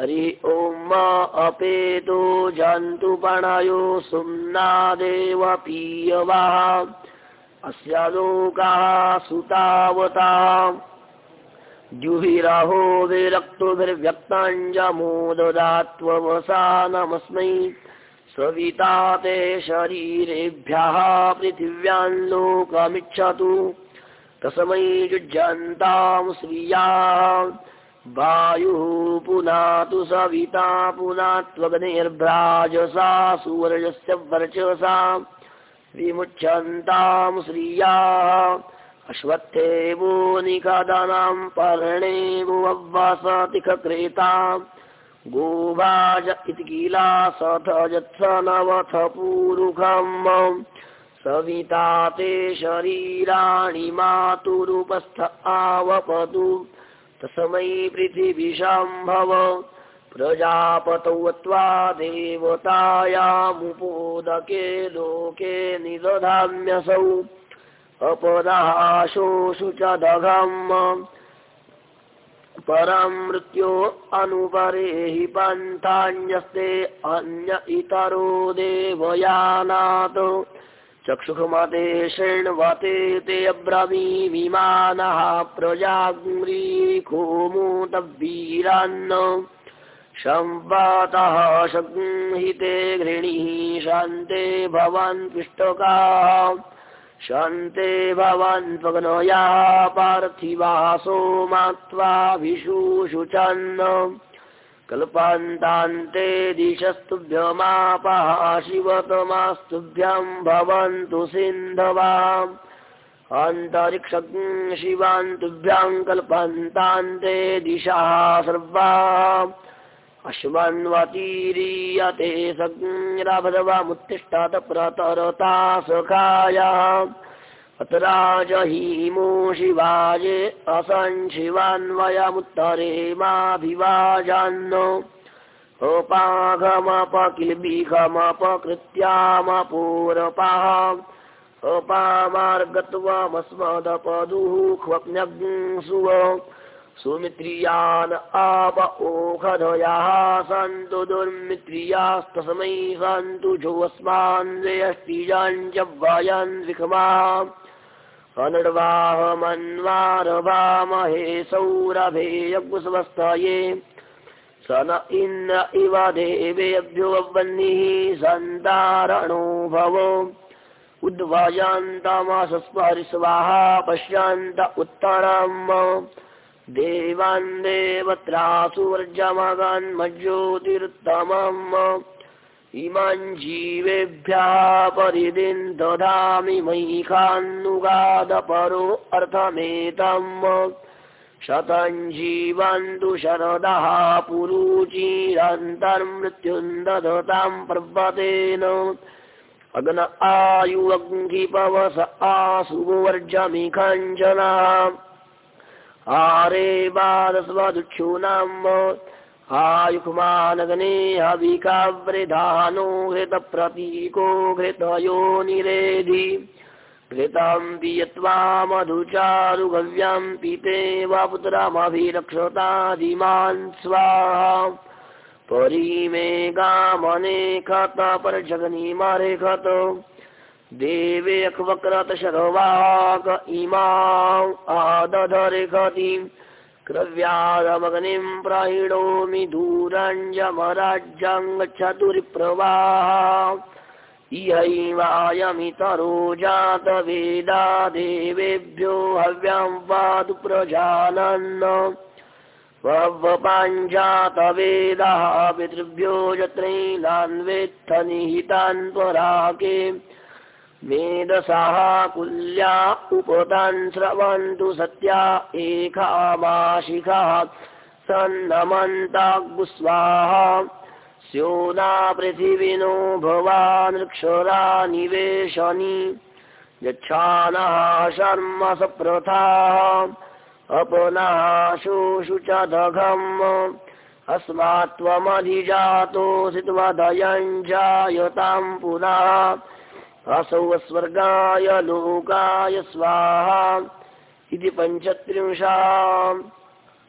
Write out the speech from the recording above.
हरिः ॐ अपेतो जन्तुपणयो सुम्नादेव पीयवाः। अस्य लोकाः सुतावता। जुहिराहो विरक्तुभिर्व्यक्ताञ्जमोददात्ववसानमस्मै सविता ते शरीरेभ्यः पृथिव्याल्लोकमिच्छतु तस्मै युज्यन्तां श्रिया वायुः पुनातु सविता पुनात्वग्निर्भ्राजसा सूर्यस्य वर्चसा विमुच्यन्तां श्रियाः अश्वत्थेवो निखदनां पर्णेवो अव्वसतिखक्रेता गोभाज इति किला सथ यत्स नवथ पूरुखम्। सविता ते शरीराणि मातुरुपस्थ आवपतु तस्मै पृथिवीशाम्भव प्रजापतौ त्वा देवतायामुपोदके लोके निदधाम्यसौ। अपदाशोषु च दघम्। परं मृत्यो अनुपरेहि पन्थान्यस्ते अन्य इतरो देवयानात् चक्षुषमते शृण्वते ते अब्रवीमिमानः प्रजाग्रीकोमूतवीरान्न संवातः संहिते घृणीः शान्ते भवान् पिष्टकाः। शान्ते भवान् त्वग्नयाः पार्थिवासो मात्वा विशुषुचन् कल्पान्तान्ते दिशस्तुभ्यमापः शिवतमास्तुभ्यं भवन्तु सिन्धवाम्। अन्तरिक्षं शिवान् तुभ्यां कल्पन्तान्ते दिशः सर्वा अश्वन्वतीरीयते सग्रभद्रवामुत्तिष्ठत प्रतरता सखायः अतराजहीमो शिवाजे असंशिवान्वयमुत्तरे माभिवाजान्न अपाघमपकिल्बिघमपकृत्यामपूरपाः। अपामार्गत्वमस्मदपदुः ह्वप्नग्सुव सुमित्रियान् आप ओखधयाः सन्तु दुर्मित्रियास्तस्मै सन्तु जोऽस्मान् व्यष्टिजाञ्जव्वायान् विखमा अनर्वाहमन्वारभामहे सौरभे इन्द्र इव वह्निः सन्तारणो भव उद्वायान्तमसस्परिस्वाहा पश्यान्त उत्तरम्। देवान् देवत्रासुवर्जमगान्मज्योतिरुत्तमम् इमान् जीवेभ्यः परिदिन् ददामि मयिखान्नुगादपरो अर्थमेतम् शतम् जीवन्तु शरदः पुरुचिरन्तर्मृत्युम् दधताम् पर्वतेन। अग्न आयुवङ्गिपवस आसुवर्जमिखञ्जना आरे बालस्वदुक्षूणाम् आयुक्मानगने हविकावृधानो घृतप्रतीको घृतयो निरेधि घृतं पियत्वा मधुचारुगव्यं पितेव पुत्रमभिरक्षतादिमान् स्वाहा। परिमे गामनेखत परजगनीमरेखत देवे अक्वक्रत शर्वाक इमाम् आदधरेखति क्रव्यादमग्निं प्राहिणोमि दूरञ्जमराज्यं गच्छतुरिप्रवाह इहैवायमितरो जातवेदा देवेभ्यो हव्यां वादु प्रजानन् ववपाञ्जातवेदः पितृभ्यो यत्रैलान्वेत्थ निहितान् पराके मेदसाः कुल्या उपतान् स्रवन्तु सत्या एकामाशिखः सन्नमन्ताग्स्वाहा स्योना पृथिविनो भवानृक्षरा निवेशनि। यच्छानः शर्म सप्रथाः। अपनः शोषु च दघम्। अस्मात् त्वमधिजातोऽसि जायताम् पुनः असौ स्वर्गाय लोकाय स्वाहा इति पञ्चत्रिंशा